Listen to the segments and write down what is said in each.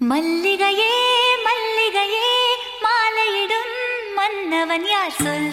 மல்லிகையே மல்லிகையே மாலையிடும் மன்னவன் யார் சொல்?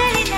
காதலின்